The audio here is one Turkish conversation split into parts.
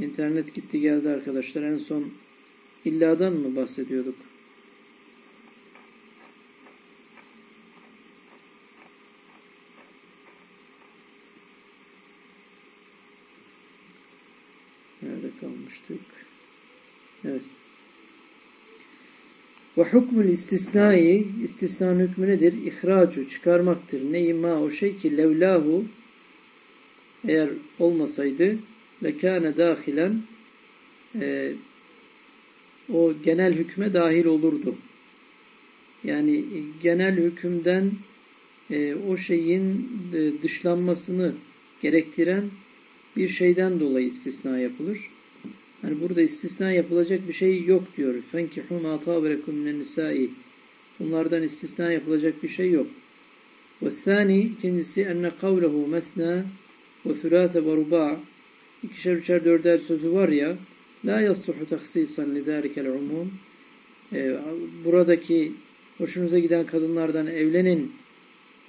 İnternet gitti geldi arkadaşlar. En son illadan mı bahsediyorduk? Nerede kalmıştık? Evet. Ve hukmul istisnai, istisna hükmü nedir? İhracu, çıkarmaktır. Neyma o şey ki levlahu eğer olmasaydı lekâne dâhilen e, o genel hükme dahil olurdu. Yani genel hükümden e, o şeyin e, dışlanmasını gerektiren bir şeyden dolayı istisna yapılır. Yani burada istisna yapılacak bir şey yok diyor. Fenkihu ma taberekum minen. Bunlardan istisna yapılacak bir şey yok. Ve ikincisi enne kavlehu mesna ve sülâse ve ikişer üçer dörder sözü var ya la yasluhu taksisan lidâlikel umum ee, buradaki hoşunuza giden kadınlardan evlenin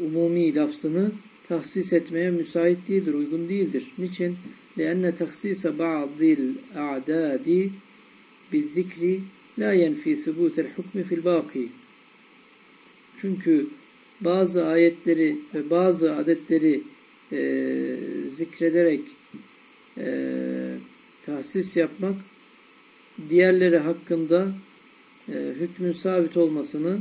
umumi lafzını tahsis etmeye müsait değildir, uygun değildir. Niçin? لأن تخصيص بعض الأعداد بالذكر لا ينفي ثبوت الحكم في الباقي. Çünkü bazı ayetleri ve bazı adetleri e, zikrederek e, tahsis yapmak diğerleri hakkında e, hükmün sabit olmasını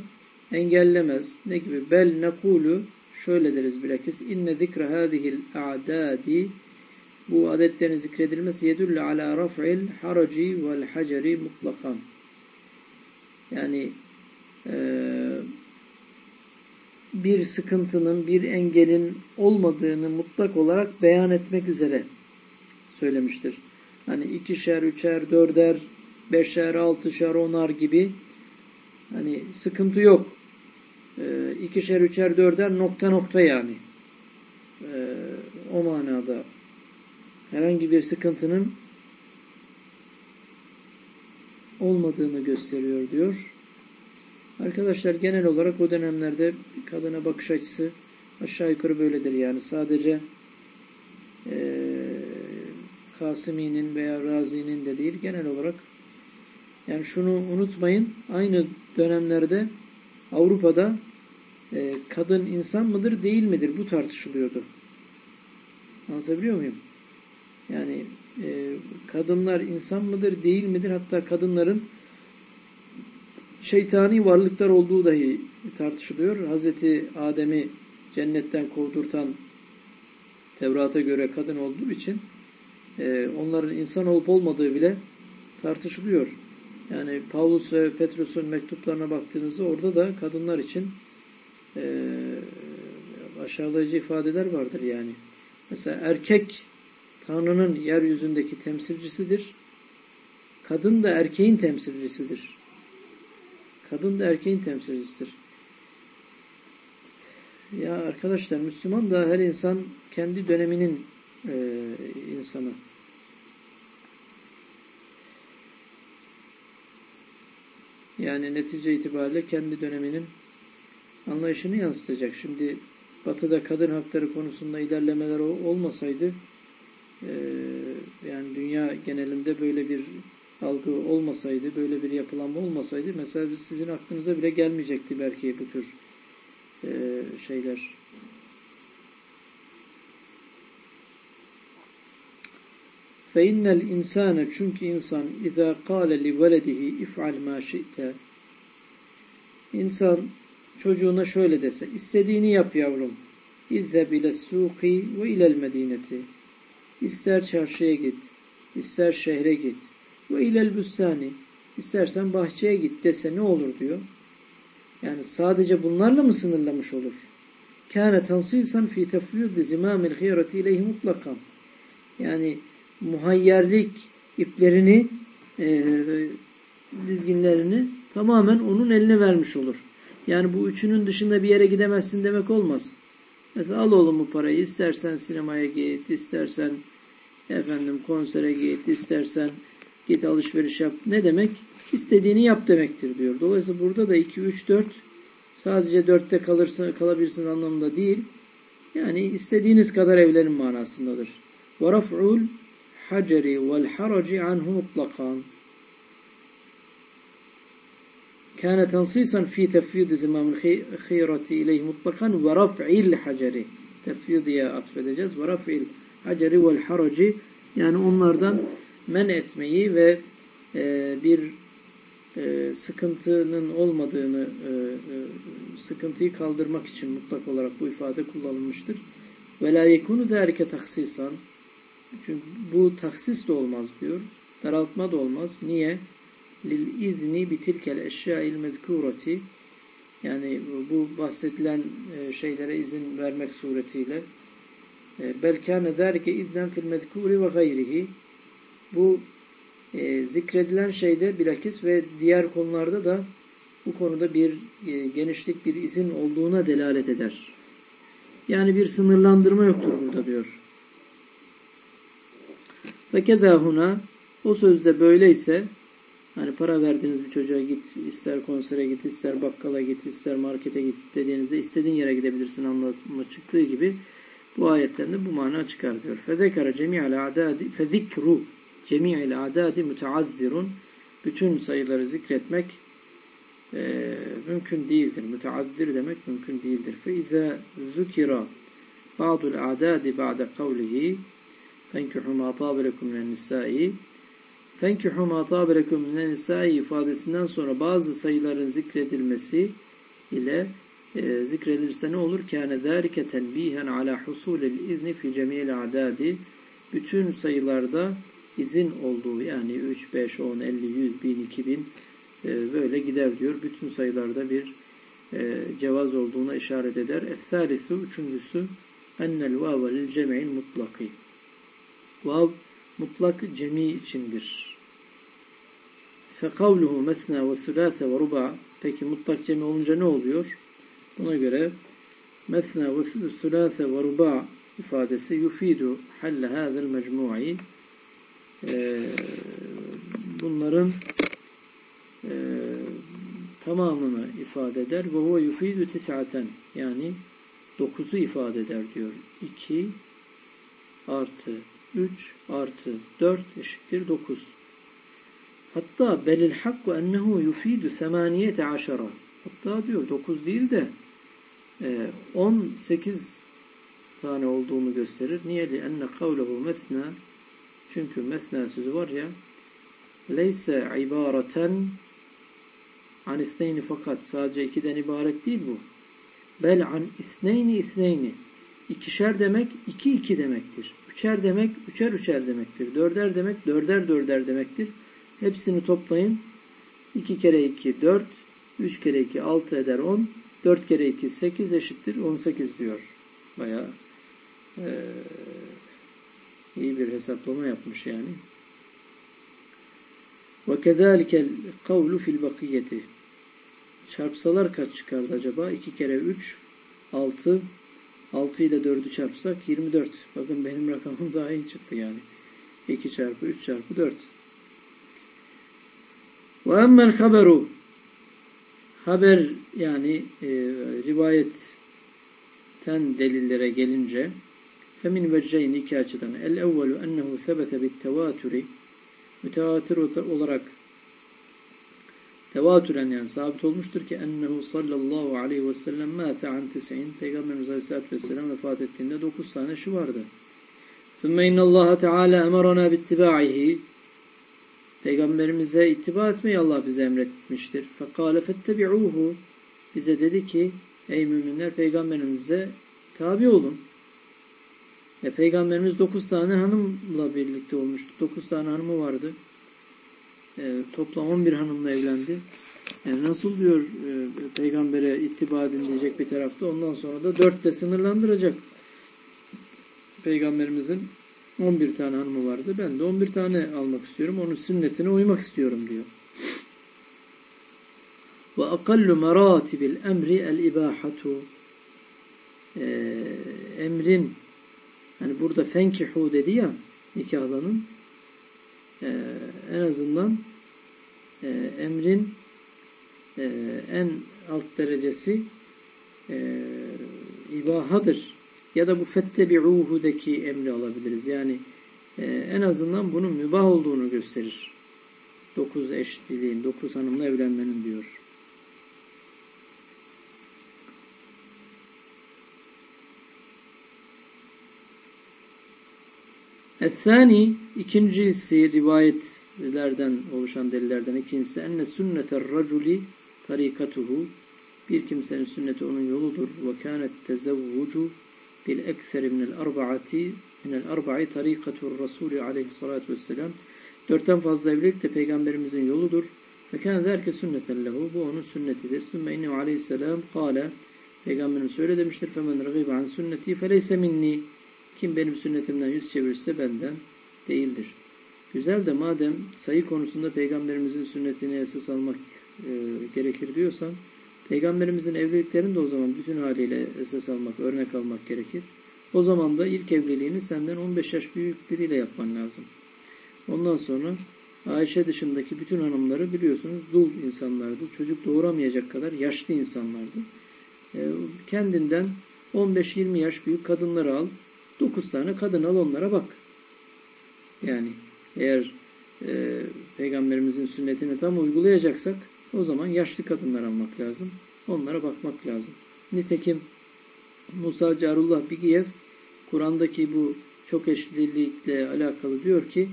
engellemez. Ne gibi? Bel nekulu şöyle deriz bilakis inne zikra hadihil a'dadi bu adetlerin zikredilmesi yedülle ala raf'il haraci vel haceri mutlakan yani e, bir sıkıntının, bir engelin olmadığını mutlak olarak beyan etmek üzere söylemiştir. Hani ikişer, üçer, dörder, beşer, altışer, onar gibi hani sıkıntı yok. E, ikişer, üçer, dörder nokta nokta yani. E, o manada herhangi bir sıkıntının olmadığını gösteriyor diyor. Arkadaşlar genel olarak o dönemlerde kadına bakış açısı aşağı yukarı böyledir yani. Sadece e, Kasimi'nin veya Razi'nin de değil genel olarak yani şunu unutmayın aynı dönemlerde Avrupa'da e, kadın insan mıdır değil midir bu tartışılıyordu. Anlatabiliyor muyum? Yani e, kadınlar insan mıdır değil midir hatta kadınların şeytani varlıklar olduğu dahi tartışılıyor. Hazreti Adem'i cennetten kovdurtan Tevrat'a göre kadın olduğu için e, onların insan olup olmadığı bile tartışılıyor. Yani Paulus ve Petrus'un mektuplarına baktığınızda orada da kadınlar için e, aşağılayıcı ifadeler vardır yani. Mesela erkek Tanrı'nın yeryüzündeki temsilcisidir. Kadın da erkeğin temsilcisidir. Kadın da erkeğin temsilcisidir. Ya arkadaşlar Müslüman da her insan kendi döneminin e, insanı. Yani netice itibariyle kendi döneminin anlayışını yansıtacak. Şimdi Batı'da kadın hakları konusunda ilerlemeler olmasaydı e, yani dünya genelinde böyle bir algı olmasaydı, böyle bir yapılanma olmasaydı mesela sizin aklınıza bile gelmeyecekti belki bu tür e, şeyler. فَاِنَّ الْاِنْسَانَ Çünkü insan اِذَا قَالَ لِوَلَدِهِ اِفْعَلْ مَا شِئْتَ İnsan çocuğuna şöyle dese, istediğini yap yavrum. اِذَّ بِلَ السُّوقِ وَاِلَى الْمَد۪ينَةِ İster çarşıya git, ister şehre git. Ve ilel büstani. İstersen bahçeye git dese ne olur diyor. Yani sadece bunlarla mı sınırlamış olur? Kâne tansisan fî tefvîd zimâmil hîreti ileyhi mutlakan. Yani muhayyerlik iplerini e, dizginlerini tamamen onun eline vermiş olur. Yani bu üçünün dışında bir yere gidemezsin demek olmaz. Mesela al oğlum bu parayı istersen sinemaya git, istersen efendim konsere git, istersen git alışveriş yap. Ne demek? İstediğini yap demektir diyor. Dolayısıyla burada da 2, 3, 4 sadece 4'te kalırsın, kalabilirsin anlamında değil. Yani istediğiniz kadar evlerin manasındadır. وَرَفْعُ haceri vel haraci anhu mutlakan. كان تنصيصا في تفويض زمام الخيرة إليه مطلقا ورفع الحجر tefvidiye atfedeceğiz. Ve raf'il haceri vel haraci yani onlardan men etmeyi ve e, bir e, sıkıntının olmadığını e, e, sıkıntıyı kaldırmak için mutlak olarak bu ifade kullanılmıştır. Ve la yekunu zâlike taksisan çünkü bu taksis de olmaz diyor. Daraltma da olmaz. Niye? Lil izni bitilkel eşya'il mezkurati yani bu bahsedilen e, şeylere izin vermek suretiyle e, belkâne zâlike iznen fil mezkûri ve gayrihi bu e, zikredilen şeyde bilakis ve diğer konularda da bu konuda bir e, genişlik, bir izin olduğuna delalet eder. Yani bir sınırlandırma yoktur burada diyor. Ve kedâhuna o sözde böyleyse Hani para verdiğiniz bir çocuğa git, ister konsere git, ister bakkala git, ister markete git dediğinizde istediğin yere gidebilirsin anlamı çıktığı gibi bu ayetlerinde bu mana çıkar diyor. Fezekara cemi'al adadi fezikru cemi'il adadi müteazzirun bütün sayıları zikretmek e, mümkün değildir. Müteazzir demek mümkün değildir. Fe izâ zukira ba'dul adadi ba'de kavlihi fenkuhu ma tabilekum len nisâi Fenkihu ma taberekum minen nisai ifadesinden sonra bazı sayıların zikredilmesi ile e, zikredilirse ne olur? Kâne zâlike tenbihen ala husulil izni fi cemiyel adadi bütün sayılarda izin olduğu yani 3, 5, 10, 50, 100, 1000, 2000 e, böyle gider diyor. Bütün sayılarda bir e, cevaz olduğuna işaret eder. Es-salisu üçüncüsü ennel vâve lil cem'il. Vav mutlak cemi içindir. Fekavluhu mesna ve sülase ve ruba Peki mutlak cemi olunca ne oluyor? Buna göre mesna ve sülase ve ruba ifadesi yufidu halle hazel mecmu'i ee, bunların e, tamamını ifade eder. Ve huve yufidu tis'aten yani dokuzu ifade eder diyor. 2 artı 3 artı 4 eşittir 9. Hatta belil hakku ennehu yufidu semaniyete aşara. Hatta diyor 9 değil de 18 e, tane olduğunu gösterir. Niye? Enne kavlehu mesna çünkü mesna sözü var ya leyse ibareten an isneyni fakat sadece ikiden ibaret değil bu. Bel an isneyni isneyni ikişer demek iki iki demektir. Üçer demek üçer üçer demektir. Dörder demek dörder dörder demektir. Hepsini toplayın. 2 kere 2 4, 3 kere 2 6 eder 10, 4 kere 2 8 eşittir 18 diyor. Baya e, iyi bir hesaplama yapmış yani. Ve kezalikel kavlu fil bakiyeti. Çarpsalar kaç çıkardı acaba? 2 kere 3 6 6 ile 4'ü çarpsak 24. Bakın benim rakamım daha iyi çıktı yani. 2 çarpı 3 çarpı 4. Ve emmel haberu haber yani e, rivayetten delillere gelince femin veceyn iki açıdan el evvelu ennehu sebete bit tevatüri mütevatir olarak tevatüren yani sabit olmuştur ki ennehu sallallahu aleyhi ve sellem mâte an tis'in Peygamberimiz aleyhissalatü vesselam vefat ettiğinde 9 tane şu vardı. Sümme innallaha teâlâ emarana bittibâihi Peygamberimize ittiba etmeyi Allah bize emretmiştir. Fekâle fettebi'ûhu bize dedi ki ey müminler peygamberimize tabi olun. E, peygamberimiz 9 tane hanımla birlikte olmuştu. 9 tane hanımı vardı. E, toplam on bir hanımla evlendi. Yani nasıl diyor e, peygambere ittiba edin diyecek bir tarafta. Ondan sonra da dörtle sınırlandıracak. Peygamberimizin 11 tane hanımı vardı. Ben de 11 tane almak istiyorum. Onun sünnetine uymak istiyorum diyor. Ve akallu meratibil emri el ibahatu ee, emrin yani burada fenkihu dedi ya nikahlanın ee, en azından e, emrin e, en alt derecesi e, ibahadır ya da bu fettebi'uhu'daki emri alabiliriz. Yani e, en azından bunun mübah olduğunu gösterir. Dokuz eşliliğin, dokuz hanımla evlenmenin diyor. Ethani ikincisi rivayetlerden oluşan delillerden ikincisi enne sünneter raculi tarikatuhu. Bir kimsenin sünneti onun yoludur. Ve kânet tezevvucu bil ekseri minel arba'ati minel arba'i tarikatur Resulü aleyhissalatu vesselam dörtten fazla evlilik de peygamberimizin yoludur. Ve kâne zârke sünneten lehu. Bu onun sünnetidir. Sümme innehu aleyhisselam kâle. Peygamberimiz şöyle demiştir femen râgîbe an sünneti feleyse minni kim benim sünnetimden yüz çevirirse benden değildir. Güzel de madem sayı konusunda peygamberimizin sünnetini esas almak e, gerekir diyorsan peygamberimizin evliliklerini de o zaman bütün haliyle esas almak, örnek almak gerekir. O zaman da ilk evliliğini senden 15 yaş büyük biriyle yapman lazım. Ondan sonra Ayşe dışındaki bütün hanımları biliyorsunuz dul insanlardı. Çocuk doğuramayacak kadar yaşlı insanlardı. E, kendinden 15-20 yaş büyük kadınları al. 9 tane kadın al onlara bak. Yani eğer e, peygamberimizin sünnetini tam uygulayacaksak o zaman yaşlı kadınlar almak lazım. Onlara bakmak lazım. Nitekim Musa Carullah Bigiyev Kur'an'daki bu çok eşlilikle alakalı diyor ki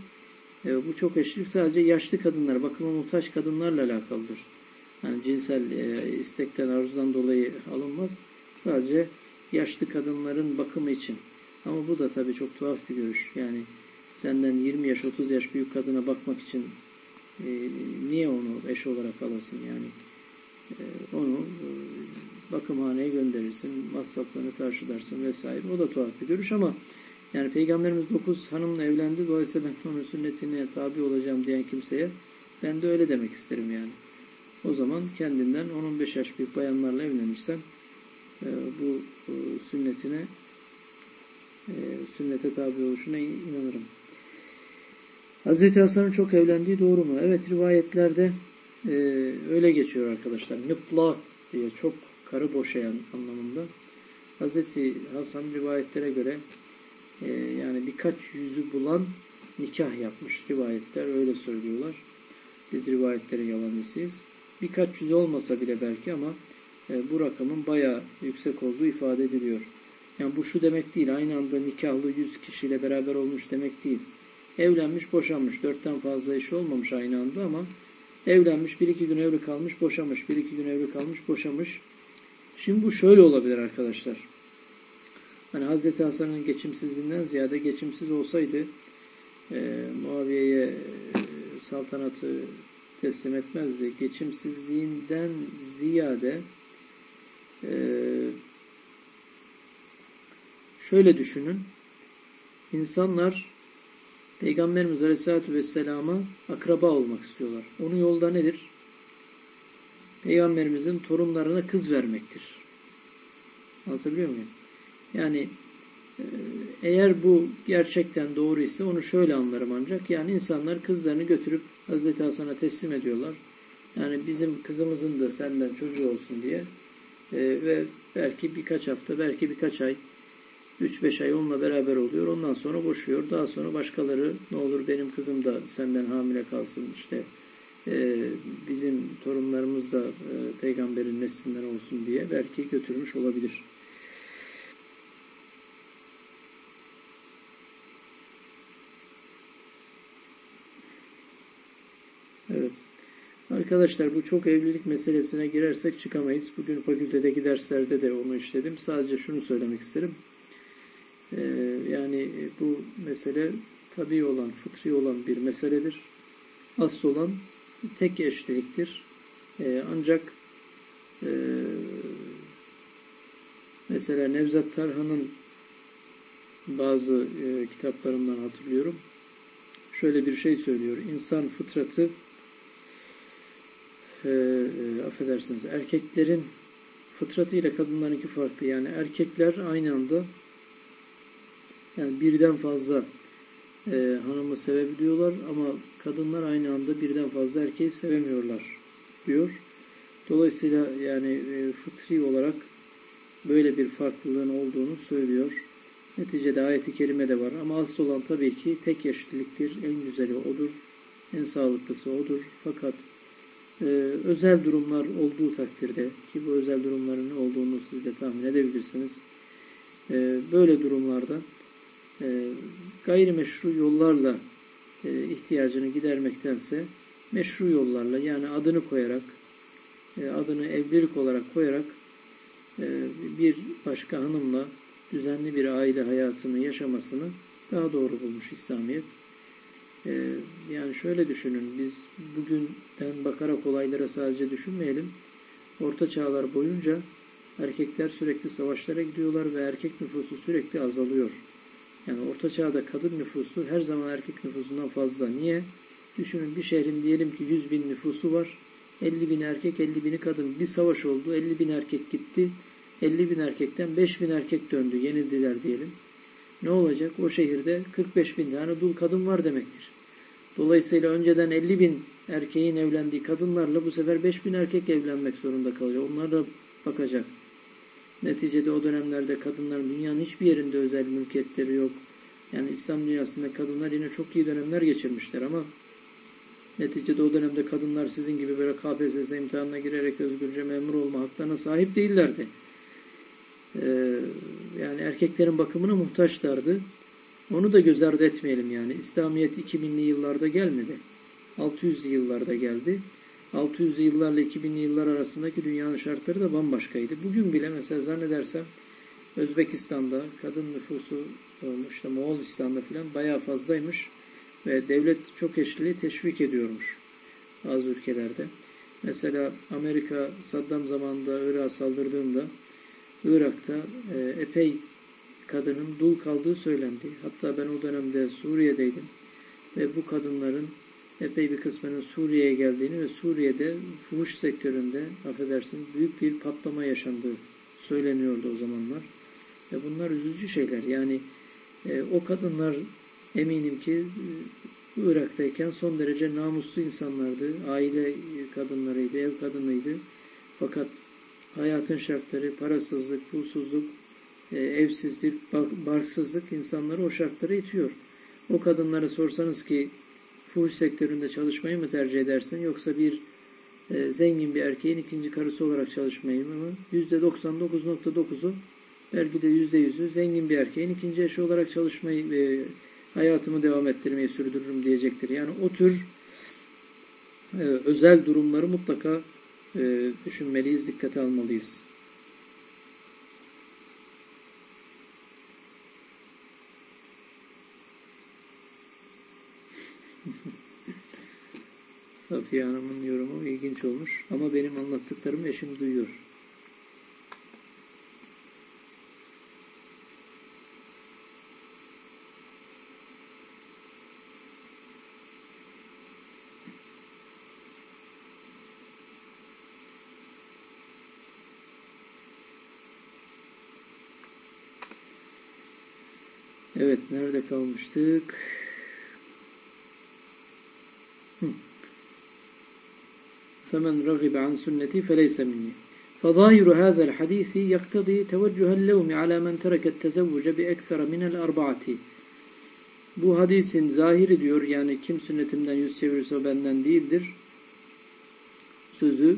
e, bu çok eşlilik sadece yaşlı kadınlar, bakıma muhtaç kadınlarla alakalıdır. Yani cinsel e, istekten, arzudan dolayı alınmaz. Sadece yaşlı kadınların bakımı için. Ama bu da tabii çok tuhaf bir görüş. Yani senden 20 yaş 30 yaş büyük kadına bakmak için e, niye onu eş olarak alasın yani e, onu e, bakımhaneye gönderirsin masraflarını karşılarsın vesaire o da tuhaf bir görüş ama yani Peygamberimiz 9 hanımla evlendi dolayısıyla ben onun sünnetine tabi olacağım diyen kimseye ben de öyle demek isterim yani. O zaman kendinden 10-15 yaş büyük bayanlarla evlenirsen e, bu e, sünnetine e, sünnete tabi oluşuna inanırım. Hazreti Hasan'ın çok evlendiği doğru mu? Evet rivayetlerde e, öyle geçiyor arkadaşlar. Mıtlak diye çok karı boşayan anlamında. Hazreti Hasan rivayetlere göre e, yani birkaç yüzü bulan nikah yapmış. Rivayetler öyle söylüyorlar. Biz rivayetlerin yalancısıyız. Birkaç yüz olmasa bile belki ama e, bu rakamın bayağı yüksek olduğu ifade ediliyor. Yani bu şu demek değil. Aynı anda nikahlı yüz kişiyle beraber olmuş demek değil. Evlenmiş, boşanmış. Dörtten fazla eşi olmamış aynı anda ama evlenmiş, bir iki gün evli kalmış, boşamış. Bir iki gün evli kalmış, boşamış. Şimdi bu şöyle olabilir arkadaşlar. Hani Hazreti Hasan'ın geçimsizliğinden ziyade geçimsiz olsaydı e, Muaviye'ye e, saltanatı teslim etmezdi. Geçimsizliğinden ziyade e, şöyle düşünün. İnsanlar Peygamberimiz Aleyhisselatü Vesselam'a akraba olmak istiyorlar. Onun yolda nedir? Peygamberimizin torunlarına kız vermektir. Anlatabiliyor muyum? Yani e, eğer bu gerçekten doğru ise onu şöyle anlarım ancak. Yani insanlar kızlarını götürüp Hazreti Hasan'a teslim ediyorlar. Yani bizim kızımızın da senden çocuğu olsun diye e, ve belki birkaç hafta, belki birkaç ay 3-5 ay onunla beraber oluyor. Ondan sonra boşuyor. Daha sonra başkaları ne olur benim kızım da senden hamile kalsın işte e, bizim torunlarımız da e, peygamberin neslinden olsun diye belki götürmüş olabilir. Evet. Arkadaşlar bu çok evlilik meselesine girersek çıkamayız. Bugün fakültedeki derslerde de onu işledim. Sadece şunu söylemek isterim. Ee, yani bu mesele tabi olan, fıtri olan bir meseledir. Asıl olan tek eşliliktir. Ee, ancak e, mesela Nevzat Tarhan'ın bazı e, kitaplarından hatırlıyorum. Şöyle bir şey söylüyor. İnsan fıtratı e, e, affedersiniz erkeklerin fıtratı ile kadınlarınki farklı. Yani erkekler aynı anda yani birden fazla e, hanımı sevebiliyorlar ama kadınlar aynı anda birden fazla erkeği sevemiyorlar diyor. Dolayısıyla yani e, fıtri olarak böyle bir farklılığın olduğunu söylüyor. Neticede ayeti kerime de var. Ama asıl olan tabii ki tek eşitliktir. En güzeli odur. En sağlıklısı odur. Fakat e, özel durumlar olduğu takdirde ki bu özel durumların ne olduğunu siz de tahmin edebilirsiniz. E, böyle durumlarda gayrimeşru yollarla e, ihtiyacını gidermektense meşru yollarla yani adını koyarak e, adını evlilik olarak koyarak e, bir başka hanımla düzenli bir aile hayatını yaşamasını daha doğru bulmuş İslamiyet. E, yani şöyle düşünün, biz bugünden bakarak olaylara sadece düşünmeyelim. Orta çağlar boyunca erkekler sürekli savaşlara gidiyorlar ve erkek nüfusu sürekli azalıyor. Yani orta çağda kadın nüfusu her zaman erkek nüfusundan fazla. Niye? Düşünün bir şehrin diyelim ki 100 bin nüfusu var. 50 bin erkek, 50 bini kadın. Bir savaş oldu, 50 bin erkek gitti. 50 bin erkekten 5 bin erkek döndü, yenildiler diyelim. Ne olacak? O şehirde 45 bin tane dul kadın var demektir. Dolayısıyla önceden 50 bin erkeğin evlendiği kadınlarla bu sefer 5 bin erkek evlenmek zorunda kalacak. Onlar da bakacak. Neticede o dönemlerde kadınların dünyanın hiçbir yerinde özel mülkiyetleri yok. Yani İslam dünyasında kadınlar yine çok iyi dönemler geçirmişler ama neticede o dönemde kadınlar sizin gibi böyle KPSS imtihanına girerek özgürce memur olma haklarına sahip değillerdi. Ee, yani erkeklerin bakımına muhtaçlardı. Onu da göz ardı etmeyelim yani. İslamiyet 2000'li yıllarda gelmedi. 600'lü yıllarda geldi. 600'lü yıllarla 2000'li yıllar arasındaki dünyanın şartları da bambaşkaydı. Bugün bile mesela zannedersem Özbekistan'da kadın nüfusu olmuş da Moğolistan'da filan bayağı fazlaymış ve devlet çok eşliliği teşvik ediyormuş bazı ülkelerde. Mesela Amerika Saddam zamanında Irak'a saldırdığında Irak'ta e, epey kadının dul kaldığı söylendi. Hatta ben o dönemde Suriye'deydim ve bu kadınların epey bir kısmının Suriye'ye geldiğini ve Suriye'de fuhuş sektöründe affedersiniz büyük bir patlama yaşandığı söyleniyordu o zamanlar. Ve bunlar üzücü şeyler. Yani e, o kadınlar eminim ki e, Irak'tayken son derece namuslu insanlardı. Aile kadınlarıydı, ev kadınıydı. Fakat hayatın şartları, parasızlık, pulsuzluk, e, evsizlik, barksızlık insanları o şartlara itiyor. O kadınlara sorsanız ki fuhuş sektöründe çalışmayı mı tercih edersin yoksa bir e, zengin bir erkeğin ikinci karısı olarak çalışmayı mı? %99.9'u belki de %100'ü zengin bir erkeğin ikinci eşi olarak çalışmayı e, hayatımı devam ettirmeyi sürdürürüm diyecektir. Yani o tür e, özel durumları mutlaka e, düşünmeliyiz, dikkate almalıyız. Safiye Hanım'ın yorumu ilginç olmuş ama benim anlattıklarımı eşim duyuyor. Evet, nerede kalmıştık? فَمَنْ رَغِبَ عَنْ سُنَّتِي فَلَيْسَ مِنِّي فظاهر هذا الحديث يقتضي توجه اللوم على من ترك التزوج بأكثر من الأربعة Bu hadisin zahiri diyor yani kim sünnetimden yüz çevirirse o benden değildir. Sözü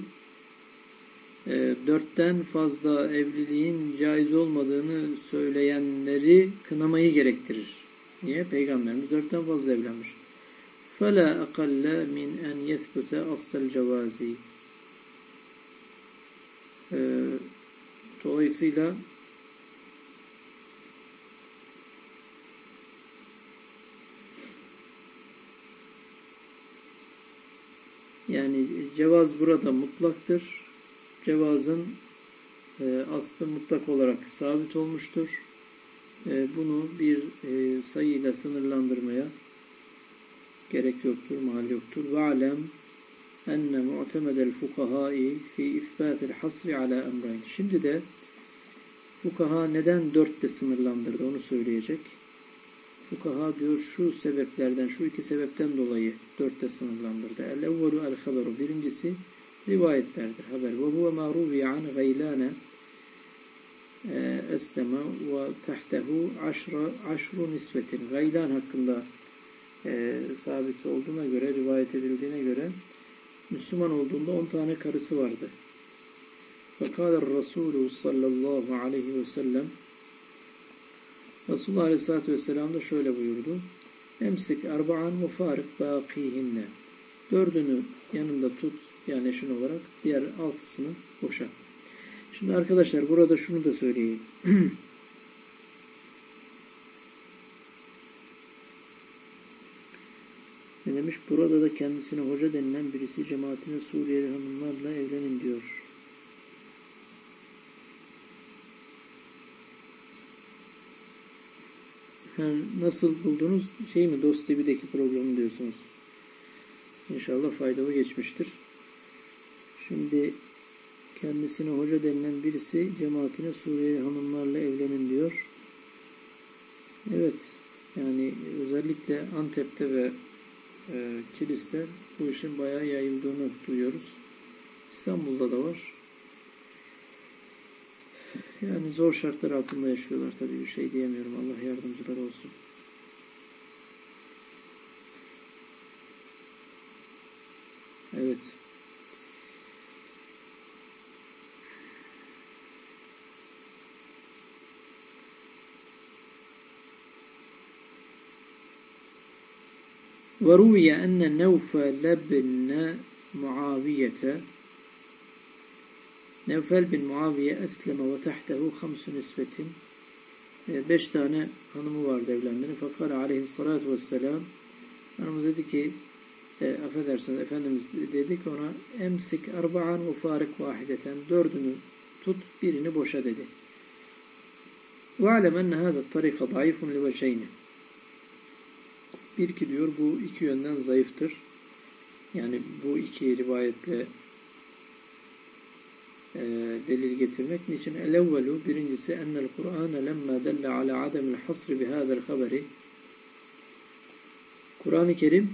e, dörtten fazla evliliğin caiz olmadığını söyleyenleri kınamayı gerektirir. Niye? Peygamberimiz dörtten fazla evlenmiş. فَلَا أَقَلَّ مِنْ أَنْ يَثْبُتَ أَصَّ الْجَوَازِ Dolayısıyla yani cevaz burada mutlaktır cevazın e, aslı mutlak olarak sabit olmuştur. E, bunu bir e, sayıyla sınırlandırmaya gerek yoktur, mal yoktur. Alem enne mu'temedel fukahai fi isbatil hasri ala emrayn. Şimdi de fukaha neden dörtte sınırlandırdı onu söyleyecek. Fukaha diyor şu sebeplerden, şu iki sebepten dolayı dörtte sınırlandırdı. El-evvelu el-haberu. Birincisi rivayetlerdir, haber. Ve huve ma ruviye an gaylane e, esleme ve tahtehu aşra, aşru nisbetin. Gaylan hakkında e, sabit olduğuna göre, rivayet edildiğine göre Müslüman olduğunda 10 tane karısı vardı. Fekâle Resulü sallallahu aleyhi ve sellem Resulullah aleyhissalatü vesselam da şöyle buyurdu. Emsik erba'an mufarik bâkihinne. Dördünü yanında tut yani eşin olarak diğer altısını boşa. Şimdi arkadaşlar burada şunu da söyleyeyim. demiş? Burada da kendisine hoca denilen birisi cemaatine Suriyeli hanımlarla evlenin diyor. Nasıl buldunuz? Şey mi? Dost TV'deki programı diyorsunuz. İnşallah faydalı geçmiştir. Şimdi kendisine hoca denilen birisi cemaatine Suriyeli hanımlarla evlenin diyor. Evet. Yani özellikle Antep'te ve e, Kilis'te bu işin bayağı yayıldığını duyuyoruz. İstanbul'da da var. Yani zor şartlar altında yaşıyorlar tabii bir şey diyemiyorum. Allah yardımcılar olsun. Evet. وروي أن نوفل بن معاوية Nevfel bin Muaviye esleme ve tehtehu hamsu nisbetin beş tane hanımı vardı evlendiğini. Fakat aleyhissalatü vesselam hanımı dedi ki e, affedersiniz Efendimiz dedi ki ona emsik erba'an ufarik vahideten dördünü tut birini boşa dedi. Ve alem enne hâzâ tarika zayıfun li veçeyni. Bir ki diyor bu iki yönden zayıftır. Yani bu iki rivayetle e, delil getirmek. Niçin? El-evvelu birincisi ennel Kur'an lemma delle ala ademil hasri bihâzel haberi Kur'an-ı Kerim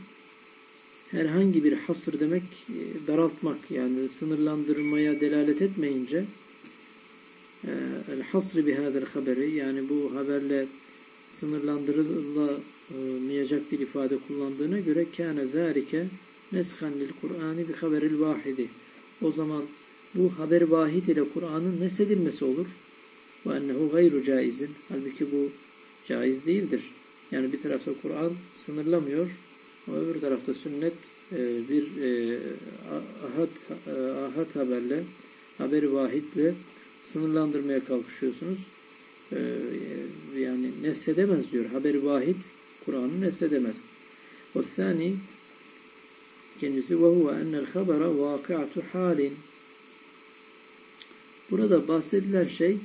herhangi bir hasır demek e, daraltmak yani sınırlandırmaya delalet etmeyince e, el hasri bihâzel haberi yani bu haberle sınırlandırılamayacak bir ifade kullandığına göre kâne zârike neshan lil Kur'an'ı bi haberil vahidi o zaman bu haber vahid ile Kur'an'ın nesedilmesi olur. Ve ennehu gayru caizin. Halbuki bu caiz değildir. Yani bir tarafta Kur'an sınırlamıyor ama öbür tarafta sünnet e, bir e, ahad, e, ahad haberle, haberi vahidle sınırlandırmaya kalkışıyorsunuz. Yani nesedemez diyor. Haberi vahid Kur'an'ı nesedemez. O thani kendisi ve huve ennel habera vakiatu halin Burada bahsedilen şey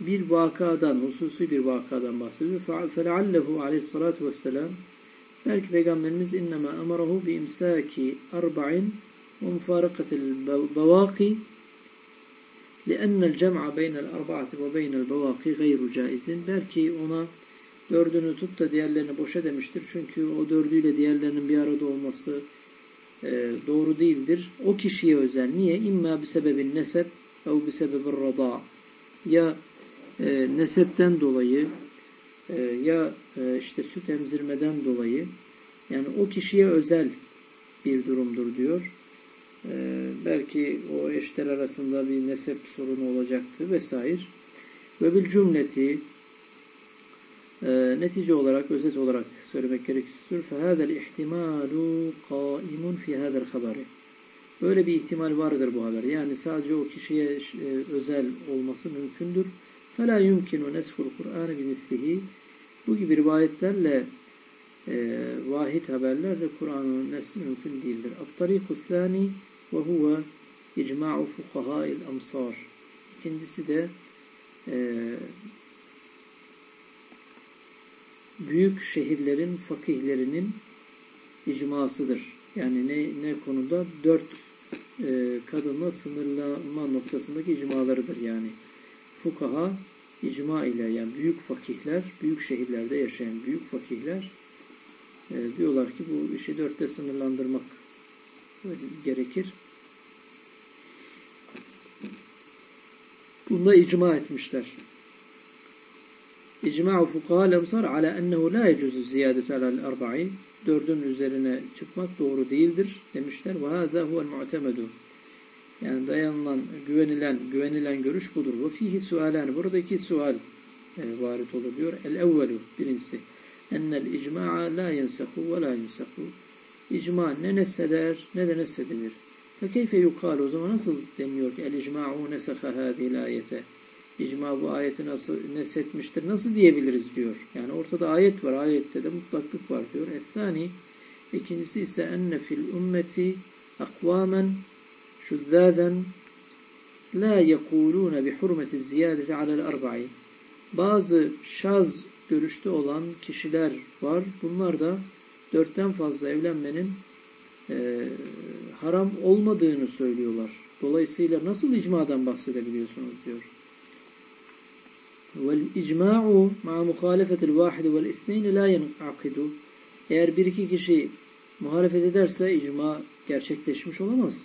bir vakadan, hususi bir vakadan bahsediyor. فَلَعَلَّهُ aleyhissalatu vesselam belki Peygamberimiz innema emarahu bi imsaki arba'in ve mufarakatil bevaki لأن الجمع بين الأربعة وبين البواقي غير جائز belki ona dördünü tut da diğerlerini boşa demiştir. Çünkü o dördüyle diğerlerinin bir arada olması e, doğru değildir. O kişiye özel. Niye? İmma bir sebebin nesep ev bi sebebir rada ya e, nesepten dolayı e, ya e, işte süt emzirmeden dolayı yani o kişiye özel bir durumdur diyor. E, belki o eşler arasında bir nesep sorunu olacaktı vesaire. Ve bir cümleti e, netice olarak, özet olarak söylemek gerekirse فَهَذَا الْاِحْتِمَالُ قَائِمٌ فِي هَذَا الْخَبَرِ Böyle bir ihtimal vardır bu haber. Yani sadece o kişiye e, özel olması mümkündür. فَلَا يُمْكِنُ نَسْفُ الْقُرْآنِ بِمِثْلِهِ Bu gibi rivayetlerle e, vahid haberlerle Kur'an'ın nesli mümkün değildir. اَطَّرِيقُ الثَّانِ وَهُوَ اِجْمَعُ فُقَهَاءِ الْأَمْصَارِ İkincisi de e, büyük şehirlerin fakihlerinin icmasıdır. Yani ne, ne konuda? Dört e, kadınla sınırlama noktasındaki icmalarıdır yani. Fukaha icma ile yani büyük fakihler, büyük şehirlerde yaşayan büyük fakihler e, diyorlar ki bu işi dörtte sınırlandırmak gerekir. Bunda icma etmişler. İcma'u fukaha emsar ala ennehu la yecuzu ziyadetu alel arba'i. Dördün üzerine çıkmak doğru değildir demişler. Ve haza huvel mu'temedu. Yani dayanılan, güvenilen, güvenilen görüş budur. Ve fihi sualen. Buradaki sual e, varit oluyor. El evvelu. Birincisi. Ennel icma'a la yensehu ve la yensehu. İcma ne nesheder ne de nesedilir. Fekeyfe yukal o zaman nasıl deniyor ki el icma'u neseha hadihil ayete. İcma bu ayeti nasıl nesetmiştir, nasıl diyebiliriz diyor. Yani ortada ayet var, ayette de mutlaklık var diyor. Esani, ikincisi ise enne fil ümmeti akvamen şuzzâden la yekulûne bi hurmeti ziyadeti alel arba'i. Bazı şaz görüşte olan kişiler var. Bunlar da dörtten fazla evlenmenin e, haram olmadığını söylüyorlar. Dolayısıyla nasıl icmadan bahsedebiliyorsunuz diyor. وَالْاِجْمَاعُ مَعَ مُخَالَفَةِ الْوَاحِدِ وَالْاِثْنَيْنِ لَا يَنْعَقِدُ Eğer bir iki kişi muhalefet ederse icma gerçekleşmiş olamaz.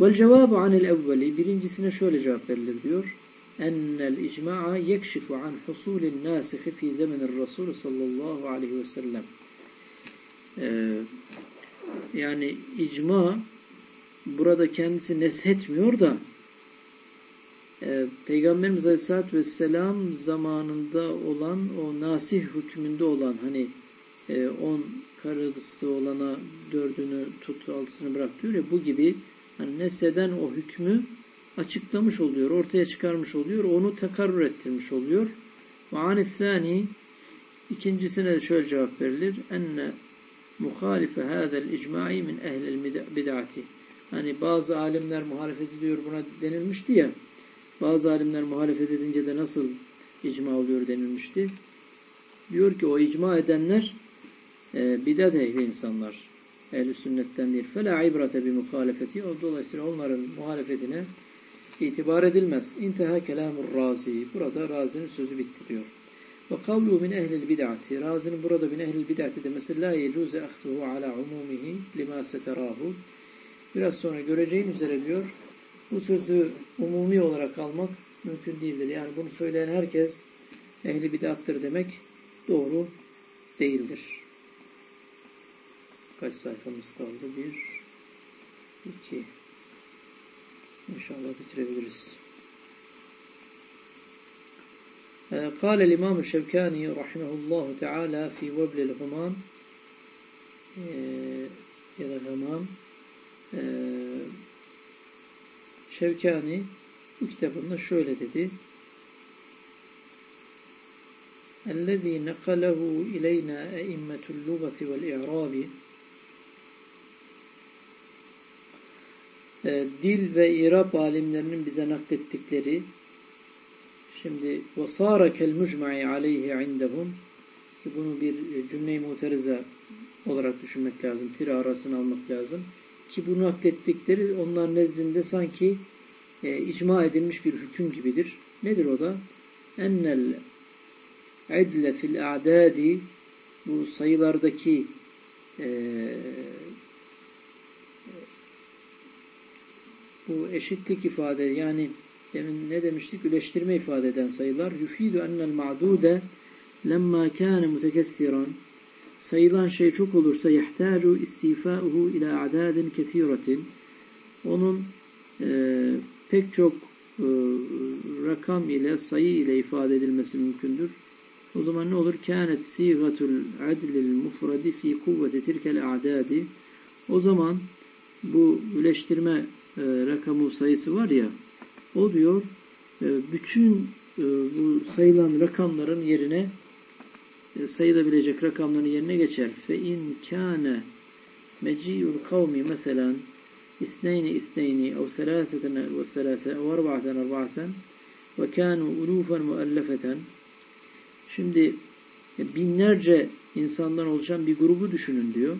وَالْجَوَابُ عَنِ الْاَوَّلِ Birincisine şöyle cevap verilir diyor. اَنَّ الْاِجْمَاعَ يَكْشِفُ عَنْ حُصُولِ النَّاسِخِ ف۪ي زَمَنِ الرَّسُولِ sallallahu aleyhi ve sellem. Ee, yani icma burada kendisi neshetmiyor da e, Peygamberimiz Aleyhisselatü Vesselam zamanında olan o nasih hükmünde olan hani e, on karısı olana dördünü tut altısını bırak diyor ya bu gibi hani nesheden o hükmü açıklamış oluyor, ortaya çıkarmış oluyor, onu tekarrür ettirmiş oluyor. Ve anithani ikincisine de şöyle cevap verilir. Enne muhalife hâzel icma'i min ehlil bid'ati. Hani bazı alimler muhalefet ediyor buna denilmişti ya. Bazı alimler muhalefet edince de nasıl icma oluyor denilmişti. Diyor ki o icma edenler e, bidat ehli insanlar. Ehl-i sünnetten değil. فَلَا عِبْرَةَ بِمُخَالَفَتِ Dolayısıyla onların muhalefetine itibar edilmez. İnteha kelamur razi. Burada razinin sözü bitti diyor. Ve kavlu min ehlil bid'ati. Razinin burada min ehlil bid'ati demesi la yecuze ahtuhu ala umumihi lima seterahu. Biraz sonra göreceğin üzere diyor bu sözü umumi olarak almak mümkün değildir. Yani bunu söyleyen herkes ehli bid'attır demek doğru değildir. Kaç sayfamız kaldı? Bir, iki. İnşallah bitirebiliriz. قال الإمام الشوكاني رحمه الله تعالى في وبل الغمام ya da Gamam Şevkani bu kitabında şöyle dedi. اَلَّذ۪ي نَقَلَهُ اِلَيْنَا اَئِمَّةُ اللُّغَةِ وَالْاِعْرَابِ Dil ve irab alimlerinin bize naklettikleri şimdi وَصَارَ كَالْمُجْمَعِ عَلَيْهِ عِنْدَهُمْ ki bunu bir cümle-i muterize olarak düşünmek lazım. Tire arasını almak lazım ki bu naklettikleri onlar nezdinde sanki e, icma edilmiş bir hüküm gibidir. Nedir o da? Ennel idle fil a'dadi bu sayılardaki e, bu eşitlik ifade yani demin ne demiştik? Üleştirme ifade eden sayılar yufidu ennel ma'dude lemma kâne mutekessiran sayılan şey çok olursa yahtacu istifauhu ila adadin kesiretin onun e, pek çok e, rakam ile sayı ile ifade edilmesi mümkündür. O zaman ne olur? Kânet sigatul adlil mufradi fi kuvveti tilkel a'dadi. O zaman bu üleştirme e, rakamı sayısı var ya o diyor e, bütün e, bu sayılan rakamların yerine sayılabilecek rakamların yerine geçer. Fe in kâne meci'ul kavmi mesela isneyni isneyni ev selâseten ve selâse ev arba'aten arba'aten ve kânû ulûfen muallefeten Şimdi e, binlerce insandan oluşan bir grubu düşünün diyor.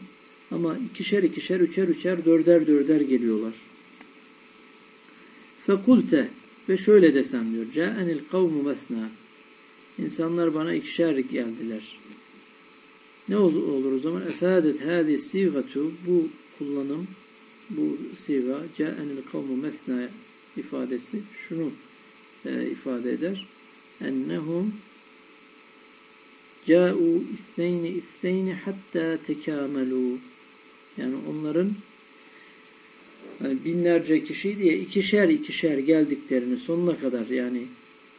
Ama ikişer ikişer, üçer üçer, dörder dörder geliyorlar. Fekulte ve şöyle desem diyor. Câenil kavmu mesnâ İnsanlar bana ikişer geldiler. Ne olur o zaman? Efadet hâdi sigatu bu kullanım, bu siga câenil kavmu mesna ifadesi şunu e, ifade eder. Ennehum Câ'û isneyni isneyni hatta tekamelu. Yani onların yani binlerce kişi diye ikişer ikişer geldiklerini sonuna kadar yani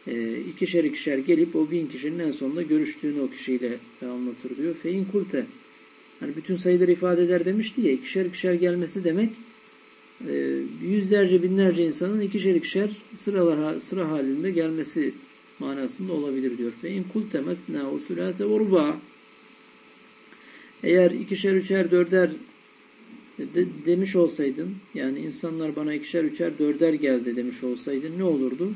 e, ikişer ikişer gelip o bin kişinin en sonunda görüştüğünü o kişiyle anlatır diyor. Fein kulte. Hani bütün sayıları ifade eder demişti ya ikişer ikişer gelmesi demek e, yüzlerce binlerce insanın ikişer ikişer sıralar sıra halinde gelmesi manasında olabilir diyor. Fein kulte mesna ve sülase ve Eğer ikişer üçer dörder de, demiş olsaydın yani insanlar bana ikişer üçer dörder geldi demiş olsaydın ne olurdu?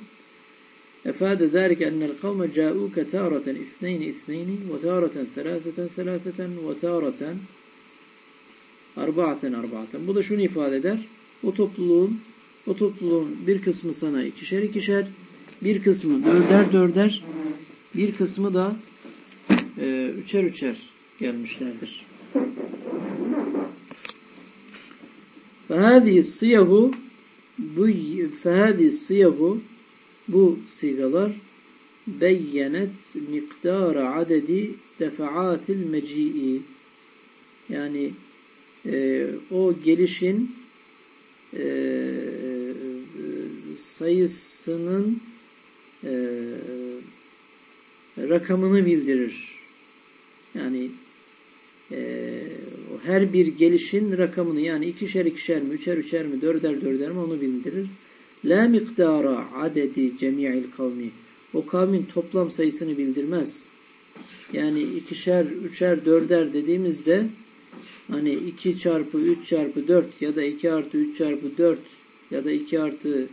Efade zâlike ennel kavme câûke târaten isneyni isneyni ve târaten selâseten selâseten ve târaten arba'aten arba'aten. Bu da şunu ifade eder. O topluluğun o topluluğun bir kısmı sana ikişer ikişer, bir kısmı dörder dörder, bir kısmı da e, üçer üçer gelmişlerdir. فهذه الصيغ فهذه الصيغ bu sigalar beyyenet miktara adedi defaatil meci'i yani e, o gelişin e, sayısının e, rakamını bildirir. Yani e, her bir gelişin rakamını yani ikişer ikişer mi, üçer üçer mi, dörder dörder mi onu bildirir. La miktara adedi cemi'il kavmi. O kavmin toplam sayısını bildirmez. Yani ikişer, üçer, dörder dediğimizde hani 2 çarpı 3 çarpı 4 ya da 2 artı 3 çarpı 4 ya da 2 artı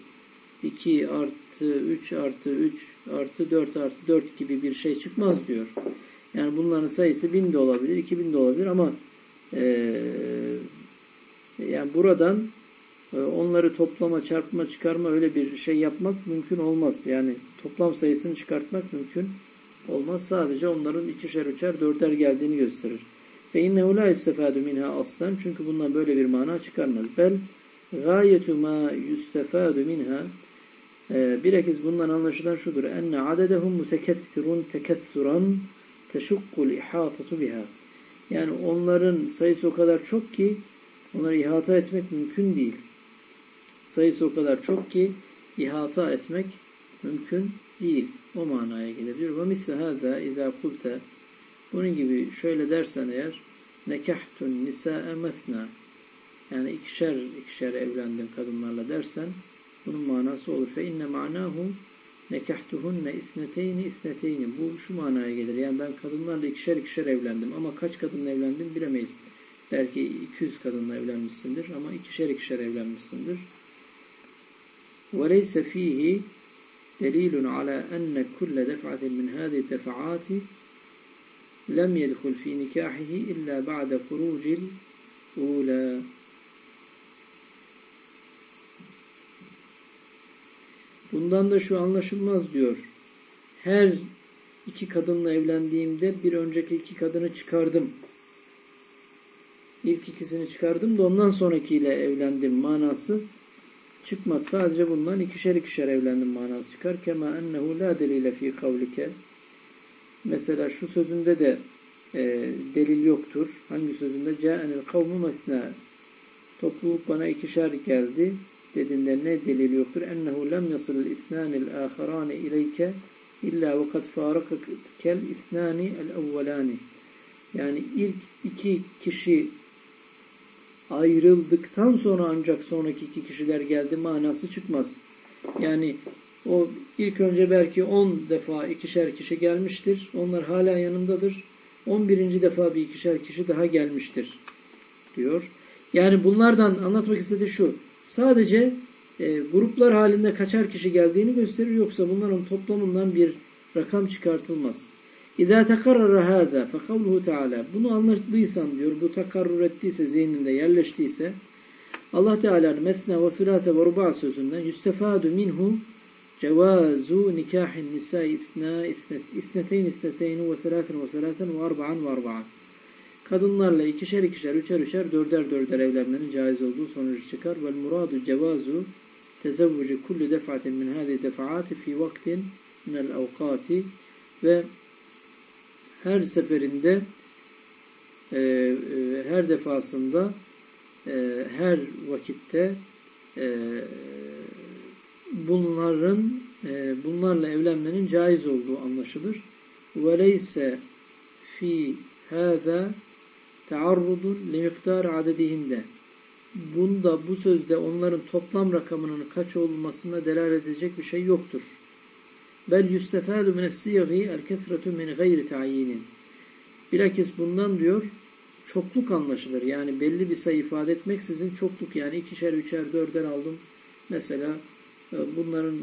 2 artı 3 artı 3 artı 4 artı 4 gibi bir şey çıkmaz diyor. Yani bunların sayısı 1000 de olabilir, 2000 de olabilir ama e, yani buradan onları toplama, çarpma, çıkarma öyle bir şey yapmak mümkün olmaz. Yani toplam sayısını çıkartmak mümkün olmaz. Sadece onların ikişer, üçer, dörder geldiğini gösterir. Ve innehu la istifadu minha aslan. Çünkü bundan böyle bir mana çıkarmaz. Bel gayetu ma yustefadu minha e, Bilakis bundan anlaşılan şudur. Enne adedehum mutekethirun tekethuran teşukkul ihatatu biha. Yani onların sayısı o kadar çok ki onları ihata etmek mümkün değil. Sayısı o kadar çok ki ihata etmek mümkün değil. O manaya gelir diyor. Ve misle haza izâ kulte bunun gibi şöyle dersen eğer nekahtun nisâe mesna yani ikişer ikişer evlendim kadınlarla dersen bunun manası olur. Fe inne ma'nahu nekahtuhunne isneteyni isneteyni. Bu şu manaya gelir. Yani ben kadınlarla ikişer ikişer evlendim ama kaç kadınla evlendim bilemeyiz. Belki 200 kadınla evlenmişsindir ama ikişer ikişer evlenmişsindir. وليس فيه دليل على أن كل دفعة من هذه الدفعات لم يدخل في نكاحه إلا بعد خروج الأولى Bundan da şu anlaşılmaz diyor. Her iki kadınla evlendiğimde bir önceki iki kadını çıkardım. İlk ikisini çıkardım da ondan sonrakiyle evlendim manası çıkmaz. Sadece bundan ikişer ikişer evlendim manası çıkar. Kema ennehu la delile fi kavlike. Mesela şu sözünde de e, delil yoktur. Hangi sözünde? Câenil kavmu mesnâ. Topluluk bana ikişer geldi. Dediğinde ne delil yoktur? Ennehu lem yasıl isnânil âkharâni ileyke illa ve kad fârakakel isnâni el evvelâni. Yani ilk iki kişi ayrıldıktan sonra ancak sonraki iki kişiler geldi manası çıkmaz. Yani o ilk önce belki on defa ikişer kişi gelmiştir. Onlar hala yanındadır. On birinci defa bir ikişer kişi daha gelmiştir diyor. Yani bunlardan anlatmak istediği şu. Sadece e, gruplar halinde kaçar kişi geldiğini gösterir. Yoksa bunların toplamından bir rakam çıkartılmaz. İzâ tekarrara hâzâ fekavluhu teâlâ. Bunu anladıysan diyor, bu takarrur ettiyse, zihninde yerleştiyse, Allah Teala'nın mesna ve sülâse ve ruba sözünden yüstefâdu minhu cevazu nikahin nisa isna isneteyn isneteyn ve selâsen ve selâsen ve arba'an ve arba'an. Kadınlarla ikişer ikişer, üçer üçer, dörder dörder evlenmenin caiz olduğu sonucu çıkar. Vel muradu cevazu tezevvucu kulli defatin min hâzi defaati fi vaktin minel avkati ve her seferinde e, e, her defasında e, her vakitte e, bunların e, bunlarla evlenmenin caiz olduğu anlaşılır. وَلَيْسَ fi hâzâ tearrudun li miktar adedihinde. Bunda bu sözde onların toplam rakamının kaç olmasına delalet edecek bir şey yoktur. Bel yustefâdu mine's-siyaghi el-kesretu min gayri ta'yinin. Bilakis bundan diyor çokluk anlaşılır. Yani belli bir sayı ifade etmek sizin çokluk yani ikişer, üçer, dörder aldım. Mesela e, bunların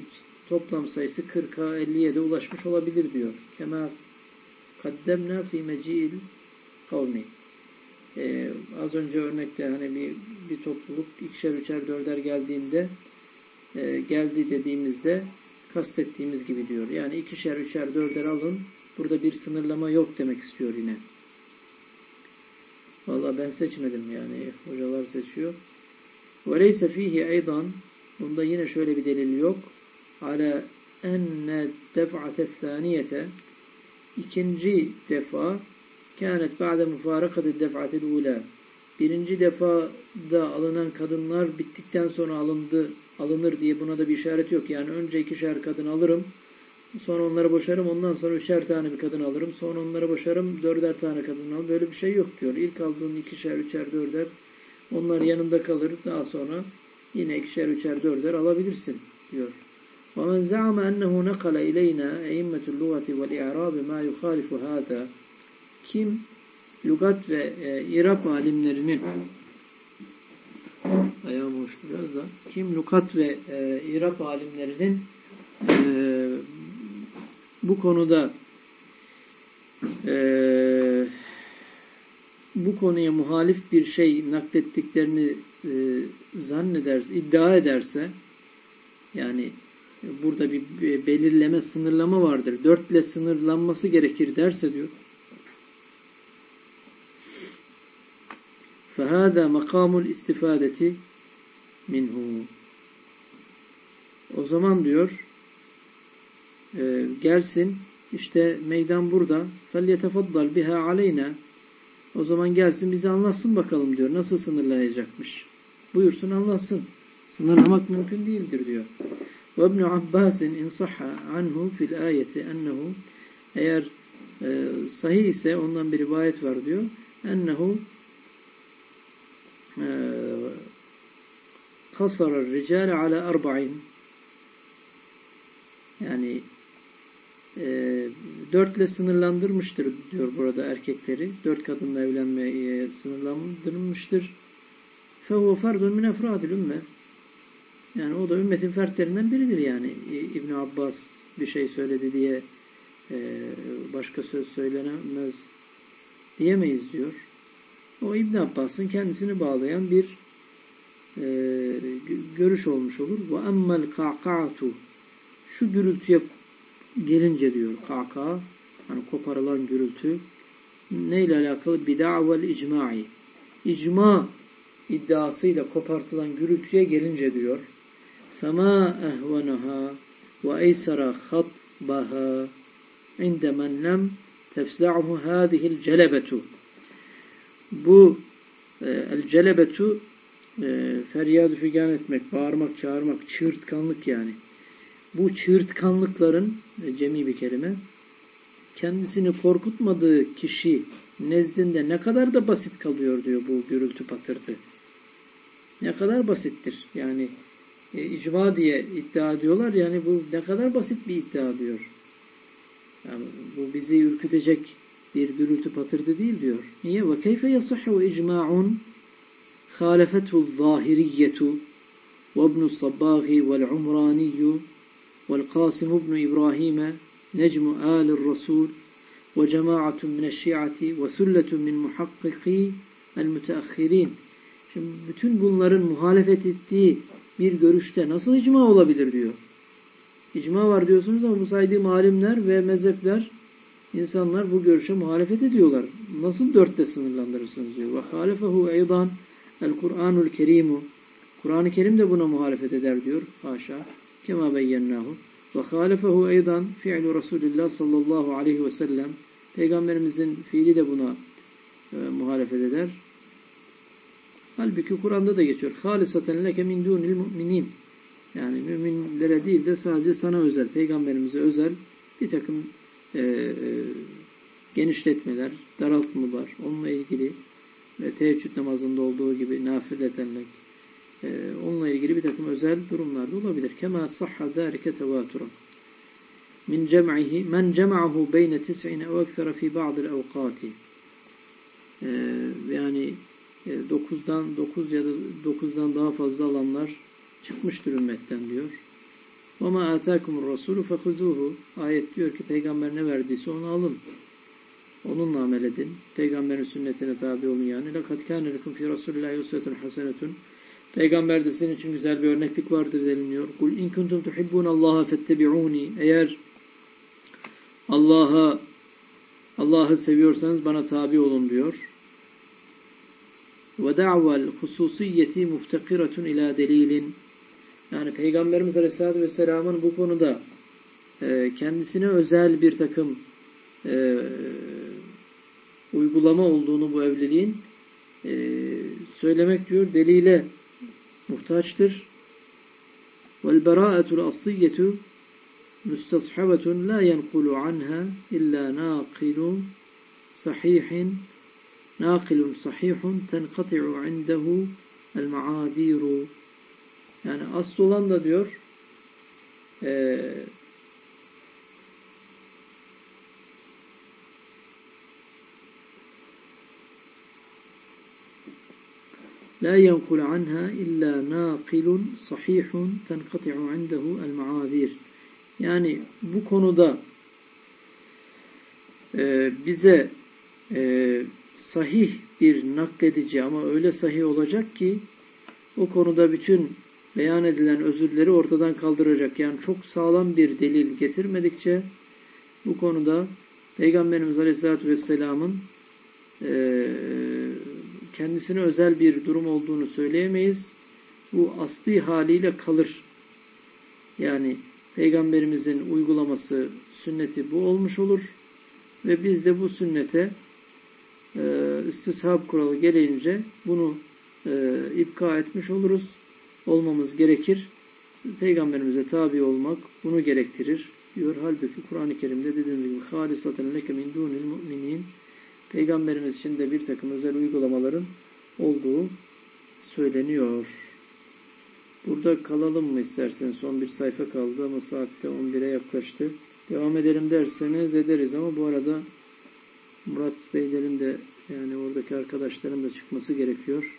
toplam sayısı 40'a 50'ye de ulaşmış olabilir diyor. Kema kaddemna fi meci'il kavmi. Ee, az önce örnekte hani bir, bir topluluk ikişer, üçer, dörder geldiğinde e, geldi dediğimizde kastettiğimiz gibi diyor. Yani ikişer, üçer, dörder alın. Burada bir sınırlama yok demek istiyor yine. Valla ben seçmedim yani. Hocalar seçiyor. وَلَيْسَ ف۪يهِ اَيْضًا Bunda yine şöyle bir delil yok. عَلَى اَنَّ دَفْعَةَ الثَّانِيَةَ İkinci defa kânet ba'de müfârakati def'atil ula. Birinci defada alınan kadınlar bittikten sonra alındı, alınır diye buna da bir işaret yok. Yani önce ikişer kadın alırım, sonra onları boşarım, ondan sonra üçer tane bir kadın alırım, sonra onları boşarım, dörder tane kadın alırım. Böyle bir şey yok diyor. İlk aldığın ikişer, üçer, dörder, onlar yanında kalır. Daha sonra yine ikişer, üçer, dörder alabilirsin diyor. ومن زعم أنه نقل إلينا أئمة اللغة والإعراب ما يخالف هذا kim lügat ve e, irab alimlerinin ayağım uçtu biraz da kim lügat ve e, irab alimlerinin e, bu konuda e, bu konuya muhalif bir şey naklettiklerini e, zanneder, iddia ederse yani burada bir belirleme, sınırlama vardır. Dörtle sınırlanması gerekir derse diyor. فَهَذَا مَقَامُ الْاِسْتِفَادَةِ minhu. O zaman diyor e, gelsin işte meydan burada فَلْيَتَفَضَّلْ biha aleyna o zaman gelsin bize anlatsın bakalım diyor. Nasıl sınırlayacakmış? Buyursun anlatsın. Sınırlamak mümkün değildir diyor. وابن عباس إن صح عنه في الآية أنه eğer e, sahih ise ondan bir rivayet var diyor. Ennehu ee, kasara ricale ala arba'in yani e, dörtle sınırlandırmıştır diyor burada erkekleri. Dört kadınla evlenmeye sınırlandırılmıştır. Fehu fardun min efradil. Yani o da ümmetin fertlerinden biridir yani. ibn Abbas bir şey söyledi diye e, başka söz söylenemez diyemeyiz diyor. O İbn Abbas'ın kendisini bağlayan bir e, görüş olmuş olur. Ve emmel ka'ka'tu şu gürültüye gelince diyor ka'ka hani koparılan gürültü neyle alakalı? Bid'a vel icma'i icma iddiasıyla kopartılan gürültüye gelince diyor فَمَا اَهْوَنَهَا وَاَيْسَرَ خَطْبَهَا عِنْدَ مَنْ لَمْ تَفْزَعْهُ هَذِهِ الْجَلَبَةُ bu e, el celebetu e, feryat figan etmek, bağırmak, çağırmak, çığırtkanlık yani. Bu çığırtkanlıkların e, cemi bir kelime kendisini korkutmadığı kişi nezdinde ne kadar da basit kalıyor diyor bu gürültü patırtı. Ne kadar basittir. Yani e, icma diye iddia ediyorlar. Yani bu ne kadar basit bir iddia diyor. Yani bu bizi ürkütecek bir gürültü patırtı değil diyor. Niye? Ve ibn sabbaghi vel umraniyu vel kasim ibn İbrahim'e necmu âlir rasul ve cemaatun mineşşi'ati ve thulletun min muhakkiki el müteahhirin. Şimdi bütün bunların muhalefet ettiği bir görüşte nasıl icma olabilir diyor. İcma var diyorsunuz ama bu saydığım alimler ve mezhepler insanlar bu görüşe muhalefet ediyorlar. Nasıl dörtte sınırlandırırsınız diyor. Ve halefehu eydan el Kur'anul Kerimu Kur'an-ı Kerim de buna muhalefet eder diyor. Haşa. Kema beyyennahu. Ve halefehu eydan fi'lu Resulullah sallallahu aleyhi ve sellem Peygamberimizin fiili de buna e, muhalefet eder. Halbuki Kur'an'da da geçiyor. Halisaten leke min dunil mu'minin. Yani müminlere değil de sadece sana özel, peygamberimize özel bir takım e, e, genişletmeler, daraltmalar, onunla ilgili ve teheccüd namazında olduğu gibi nafiletenlek, e, onunla ilgili bir takım özel durumlar da olabilir. Kema sahha zârike tevâturan. Min cem'ihi men cem'ahu beyne tis'ine ev eksera fi ba'dil. E, yani e, 9'dan 9 ya da 9'dan daha fazla alanlar çıkmıştır ümmetten diyor. وَمَا آتَاكُمُ الرَّسُولُ فَخُذُوهُ Ayet diyor ki peygamber ne verdiyse onu alın. Onunla amel edin. Peygamberin sünnetine tabi olun yani. لَقَدْ كَانَ لَكُمْ فِي رَسُولِ اللّٰهِ اُسْوَةٌ حَسَنَةٌ Peygamberde sizin için güzel bir örneklik vardır deniliyor. قُلْ اِنْ كُنْتُمْ تُحِبُّونَ اللّٰهَ فَاتَّبِعُونِ Eğer Allah'a Allah'ı seviyorsanız bana tabi olun diyor. وَدَعْوَ الْخُسُوسِيَّةِ مُفْتَقِرَةٌ اِلَى دَلِيلٍ Yani Peygamberimiz Aleyhisselatü Vesselam'ın bu konuda e, kendisine özel bir takım e, uygulama olduğunu bu evliliğin e, söylemek diyor delile muhtaçtır. وَالْبَرَاءَةُ الْأَصْلِيَّةُ مُسْتَصْحَبَةٌ لَا يَنْقُلُ عَنْهَا إِلَّا نَاقِلٌ صَحِيحٍ نَاقِلٌ صَحِيحٌ تَنْقَطِعُ عِنْدَهُ الْمَعَاذِيرُ yani asıl olan da diyor e, La yenkul anha illa naqilun sahihun tenqati'u indehu el maazir. Yani bu konuda e, bize e, sahih bir nakledici ama öyle sahih olacak ki o konuda bütün beyan edilen özürleri ortadan kaldıracak. Yani çok sağlam bir delil getirmedikçe bu konuda Peygamberimiz Aleyhisselatü Vesselam'ın e, kendisine özel bir durum olduğunu söyleyemeyiz. Bu asli haliyle kalır. Yani Peygamberimizin uygulaması, sünneti bu olmuş olur. Ve biz de bu sünnete e, istishab kuralı gereğince bunu e, ipka etmiş oluruz. Olmamız gerekir. Peygamberimize tabi olmak bunu gerektirir diyor. Halbuki Kur'an-ı Kerim'de dediğim gibi halisaten leke min dunil mu'minin Peygamberimiz için de bir takım özel uygulamaların olduğu söyleniyor. Burada kalalım mı istersen? Son bir sayfa kaldı ama saatte 11'e yaklaştı. Devam edelim derseniz ederiz ama bu arada Murat Beylerin de yani oradaki arkadaşların da çıkması gerekiyor.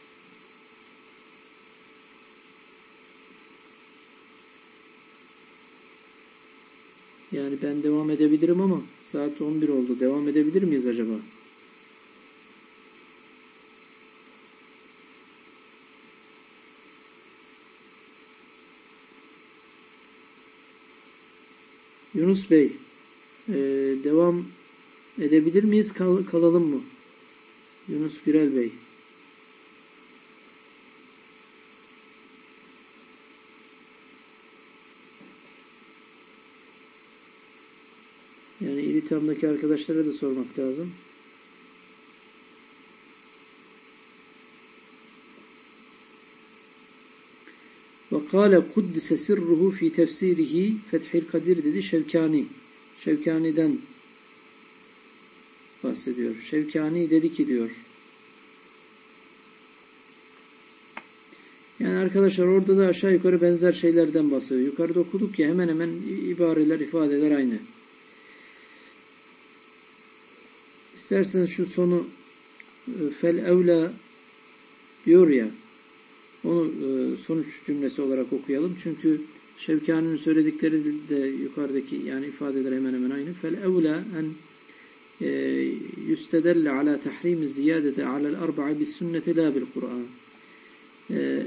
Yani ben devam edebilirim ama saat 11 oldu. Devam edebilir miyiz acaba? Yunus Bey, e, devam edebilir miyiz? Kal kalalım mı? Yunus Birel Bey. Yani İlitam'daki arkadaşlara da sormak lazım. Ve kâle kuddise sirruhu fi tefsirihi Fethil Kadir dedi Şevkani. Şevkani'den bahsediyor. Şevkani dedi ki diyor. Yani arkadaşlar orada da aşağı yukarı benzer şeylerden bahsediyor. Yukarıda okuduk ya hemen hemen ibareler, ifadeler aynı. İsterseniz şu sonu e, fel evla diyor ya onu e, sonuç cümlesi olarak okuyalım. Çünkü Şevkani'nin söyledikleri de yukarıdaki yani ifadeler hemen hemen aynı. Fel evla en e, yüstedelle ala tahrimi ziyadete alel arba'a bis sünneti la bil Kur'an.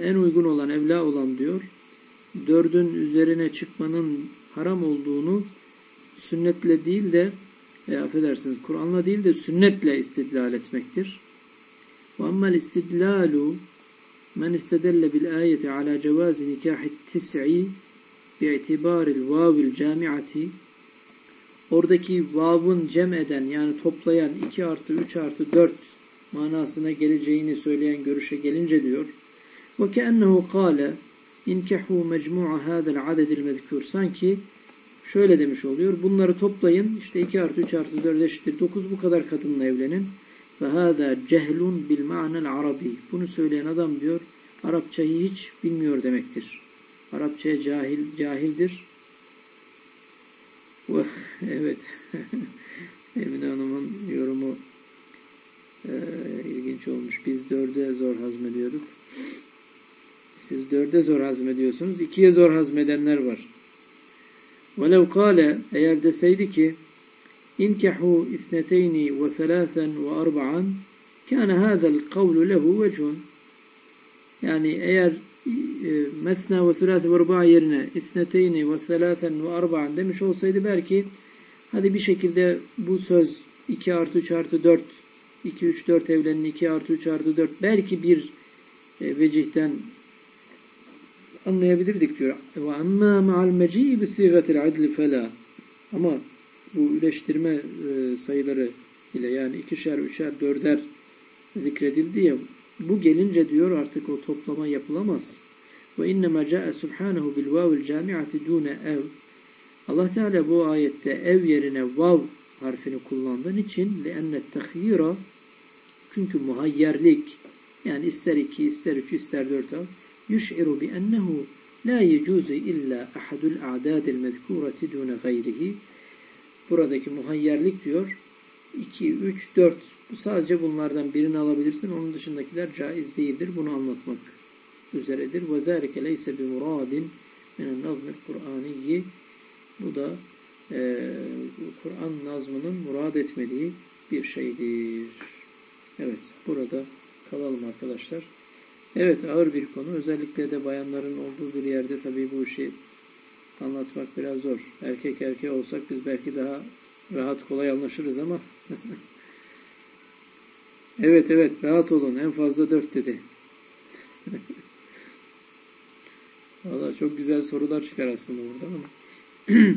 En uygun olan, evla olan diyor. Dördün üzerine çıkmanın haram olduğunu sünnetle değil de e, affedersiniz Kur'an'la değil de sünnetle istidlal etmektir. Ve ammel istidlalu Men istedelle bil ayeti ala cevazi nikahi tis'i bi'itibaril vavil camiati oradaki vav'ın cem eden yani toplayan 2 artı 3 artı 4 manasına geleceğini söyleyen görüşe gelince diyor وَكَأَنَّهُ قَالَ اِنْكَحُوا مَجْمُعَ هَذَا الْعَدَدِ الْمَذْكُورِ Sanki şöyle demiş oluyor. Bunları toplayın. İşte 2 artı 3 artı 4 eşittir. 9 bu kadar kadınla evlenin. Ve hâzâ cehlun bil ma'nel arabi. Bunu söyleyen adam diyor Arapçayı hiç bilmiyor demektir. Arapçaya cahil cahildir. evet. Emine Hanım'ın yorumu e, ilginç olmuş. Biz dörde zor hazmediyorduk. Siz dörde zor hazmediyorsunuz. ikiye zor hazmedenler var. وَلَوْ قَالَ Eğer deseydi ki اِنْكَحُوا اِثْنَتَيْنِ وَثَلَاثًا وَأَرْبَعًا كَانَ هَذَا الْقَوْلُ لَهُ وَجْهٌ Yani eğer e, mesna ve sülâse ve rubâ yerine isneteyni ve selâsen ve arba'an demiş olsaydı belki hadi bir şekilde bu söz 2 artı 3 artı 4 2 3 4 evlenin 2 artı 3 artı 4 belki bir e, vecihten anlayabilirdik diyor. Ve amma ma'al meci'i bi sigatil adli fela. Ama bu üleştirme e, sayıları ile yani ikişer, üçer, dörder zikredildi ya bu gelince diyor artık o toplama yapılamaz. Ve innema ca'e subhanahu bil vavil cami'ati dune ev. Allah Teala bu ayette ev yerine vav harfini kullandığın için لِأَنَّ التَّخْيِيرَ çünkü muhayyerlik yani ister iki, ister üç, ister dört al bi ennehu la yecuzu illa ahadul a'dadil mezkurati dune gayrihi buradaki muhayyerlik diyor 2, 3, 4 bu sadece bunlardan birini alabilirsin onun dışındakiler caiz değildir bunu anlatmak üzeredir ve zâlike leyse bi muradin minen nazmil kur'aniyyi bu da e, Kur'an nazmının murad etmediği bir şeydir. Evet, burada kalalım arkadaşlar. Evet, ağır bir konu. Özellikle de bayanların olduğu bir yerde tabii bu işi anlatmak biraz zor. Erkek erkeğe olsak biz belki daha rahat kolay anlaşırız ama evet evet rahat olun en fazla dört dedi. Valla çok güzel sorular çıkar aslında burada ama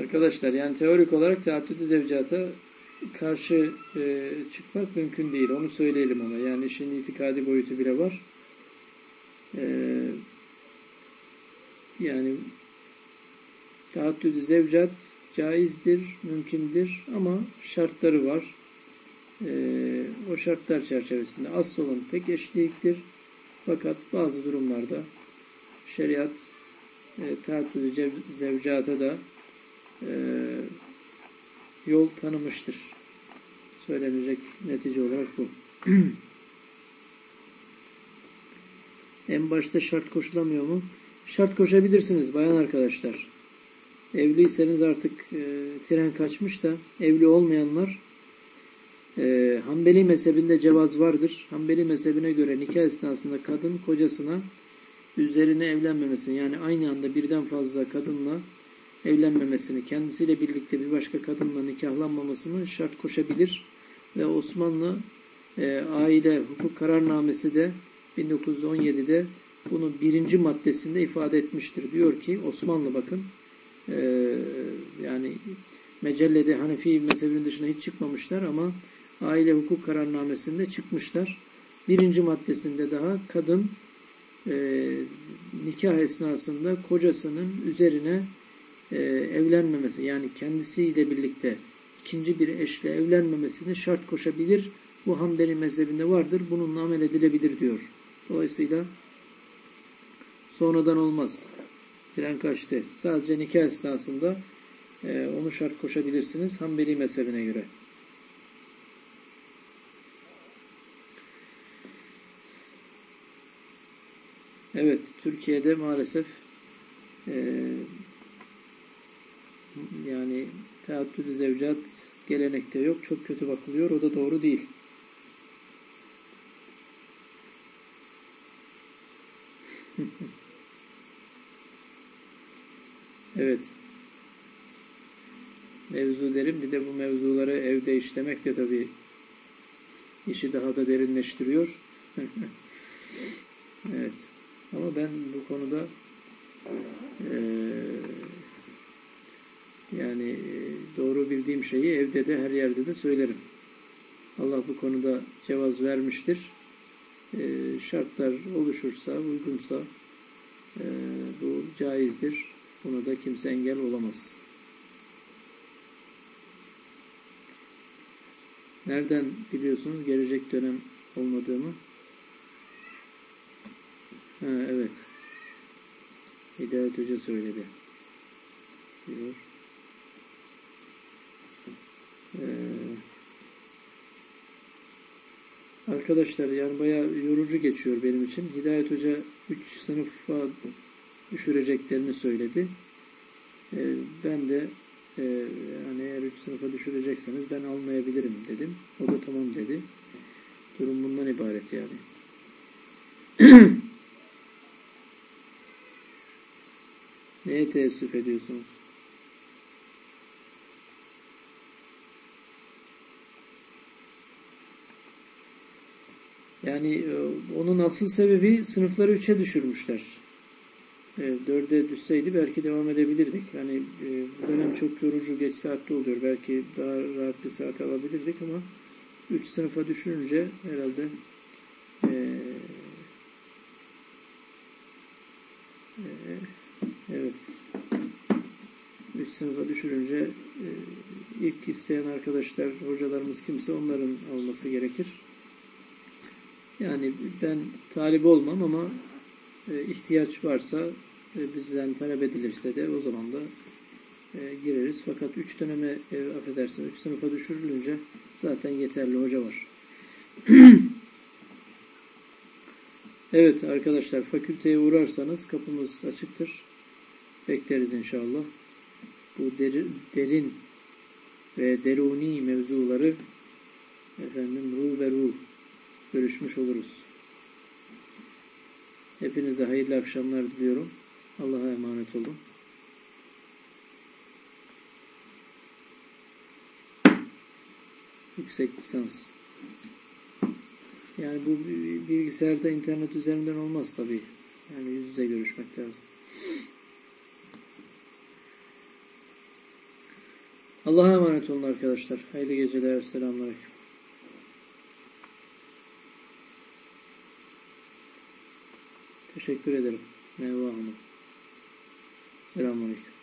Arkadaşlar yani teorik olarak teaddüdü zevcata karşı e, çıkmak mümkün değil. Onu söyleyelim ama. Yani işin itikadi boyutu bile var. E, yani teaddüdü zevcat caizdir, mümkündür ama şartları var. E, o şartlar çerçevesinde asıl olan tek eşliliktir. Fakat bazı durumlarda şeriat e, teaddüdü zevcata da e, yol tanımıştır. Söylenecek netice olarak bu. en başta şart koşulamıyor mu? Şart koşabilirsiniz bayan arkadaşlar. Evliyseniz artık e, tren kaçmış da evli olmayanlar e, Hanbeli mezhebinde cevaz vardır. Hanbeli mezhebine göre nikah esnasında kadın kocasına üzerine evlenmemesini yani aynı anda birden fazla kadınla evlenmemesini, kendisiyle birlikte bir başka kadınla nikahlanmamasını şart koşabilir. Ve Osmanlı e, aile hukuk kararnamesi de 1917'de bunu birinci maddesinde ifade etmiştir. Diyor ki Osmanlı bakın e, yani Mecelle'de Hanefi mezhebinin dışına hiç çıkmamışlar ama aile hukuk kararnamesinde çıkmışlar. Birinci maddesinde daha kadın e, nikah esnasında kocasının üzerine e, evlenmemesi yani kendisiyle birlikte ikinci bir eşle evlenmemesini şart koşabilir. Bu Hanbeli mezhebinde vardır. Bununla amel edilebilir diyor. Dolayısıyla sonradan olmaz. Tren kaçtı. Sadece nikah esnasında e, onu şart koşabilirsiniz Hanbeli mezhebine göre. Evet, Türkiye'de maalesef e, yani teaddüdü zevcat gelenekte yok. Çok kötü bakılıyor. O da doğru değil. evet. Mevzu derim. Bir de bu mevzuları evde işlemek de tabii işi daha da derinleştiriyor. evet. Ama ben bu konuda Ee, yani e, doğru bildiğim şeyi evde de her yerde de söylerim. Allah bu konuda cevaz vermiştir. Ee, şartlar oluşursa, uygunsa e, bu caizdir. Buna da kimse engel olamaz. Nereden biliyorsunuz gelecek dönem olmadığımı? Ha, evet. Hidayet Hoca söyledi. Diyor. Ee, arkadaşlar yani bayağı yorucu geçiyor benim için. Hidayet Hoca 3 sınıfa düşüreceklerini söyledi. Ee, ben de e, yani eğer 3 sınıfa düşürecekseniz ben almayabilirim dedim. O da tamam dedi. Durum bundan ibaret yani. Neye teessüf ediyorsunuz? Yani e, onun asıl sebebi sınıfları üçe düşürmüşler. E, dörde düşseydi belki devam edebilirdik. Hani e, bu dönem çok yorucu geç saatte oluyor. Belki daha rahat bir saat alabilirdik ama üç sınıfa düşününce herhalde evet üç sınıfa düşürünce ilk isteyen arkadaşlar, hocalarımız kimse onların alması gerekir. Yani ben talip olmam ama e, ihtiyaç varsa e, bizden talep edilirse de o zaman da e, gireriz. Fakat üç döneme e, affedersin, üç sınıfa düşürülünce zaten yeterli hoca var. evet arkadaşlar fakülteye uğrarsanız kapımız açıktır. Bekleriz inşallah. Bu derin, derin ve deruni mevzuları efendim ruh ve ruh görüşmüş oluruz. Hepinize hayırlı akşamlar diliyorum. Allah'a emanet olun. Yüksek lisans. Yani bu bilgisayarda internet üzerinden olmaz tabii. Yani yüz yüze görüşmek lazım. Allah'a emanet olun arkadaşlar. Hayırlı geceler. Selamünaleyküm. Teşekkür ederim. Merhaba Hanım. Selamünaleyküm.